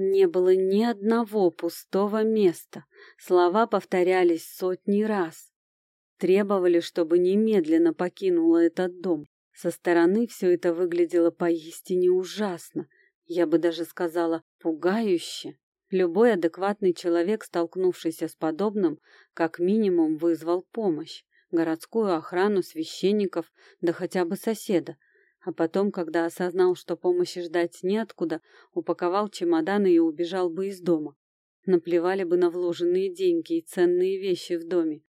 Не было ни одного пустого места. Слова повторялись сотни раз. Требовали, чтобы немедленно покинула этот дом. Со стороны все это выглядело поистине ужасно. Я бы даже сказала, пугающе. Любой адекватный человек, столкнувшийся с подобным, как минимум вызвал помощь, городскую охрану, священников, да хотя бы соседа. А потом, когда осознал, что помощи ждать неоткуда, упаковал чемоданы и убежал бы из дома. Наплевали бы на вложенные деньги и ценные вещи в доме.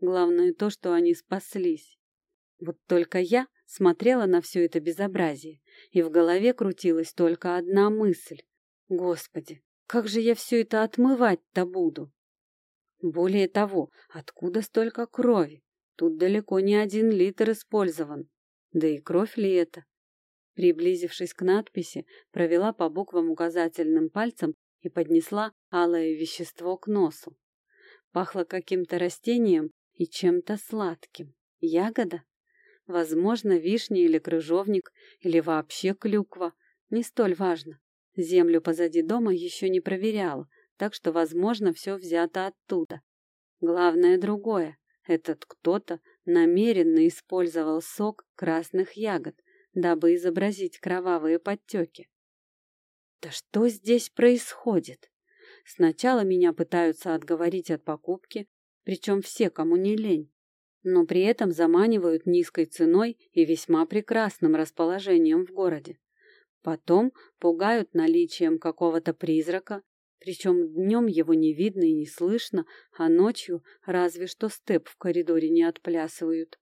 Главное то, что они спаслись. Вот только я смотрела на все это безобразие, и в голове крутилась только одна мысль. Господи, как же я все это отмывать-то буду? Более того, откуда столько крови? Тут далеко не один литр использован. Да и кровь ли это? Приблизившись к надписи, провела по буквам указательным пальцем и поднесла алое вещество к носу. Пахло каким-то растением и чем-то сладким. Ягода? Возможно, вишня или крыжовник, или вообще клюква. Не столь важно. Землю позади дома еще не проверяла, так что, возможно, все взято оттуда. Главное другое. Этот кто-то намеренно использовал сок красных ягод, дабы изобразить кровавые подтеки. Да что здесь происходит? Сначала меня пытаются отговорить от покупки, причем все, кому не лень, но при этом заманивают низкой ценой и весьма прекрасным расположением в городе. Потом пугают наличием какого-то призрака, причем днем его не видно и не слышно, а ночью разве что степ в коридоре не отплясывают.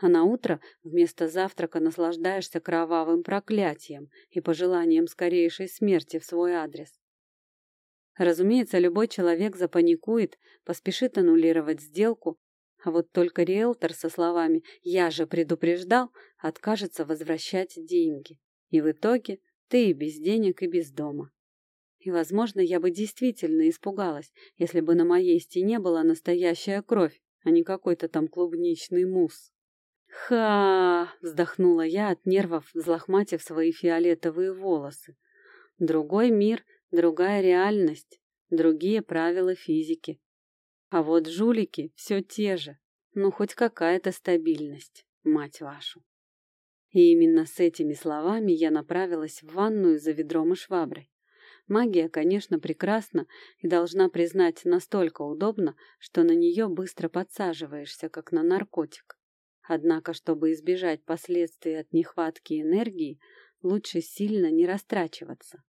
А на утро вместо завтрака наслаждаешься кровавым проклятием и пожеланием скорейшей смерти в свой адрес. Разумеется, любой человек запаникует, поспешит аннулировать сделку, а вот только риэлтор со словами «я же предупреждал» откажется возвращать деньги. И в итоге ты и без денег, и без дома. И, возможно, я бы действительно испугалась, если бы на моей стене была настоящая кровь, а не какой-то там клубничный мусс. «Ха!» — вздохнула я от нервов, взлохматив свои фиолетовые волосы. «Другой мир, другая реальность, другие правила физики. А вот жулики все те же, ну хоть какая-то стабильность, мать вашу». И именно с этими словами я направилась в ванную за ведром и шваброй. Магия, конечно, прекрасна и должна признать настолько удобно, что на нее быстро подсаживаешься, как на наркотик. Однако, чтобы избежать последствий от нехватки энергии, лучше сильно не растрачиваться.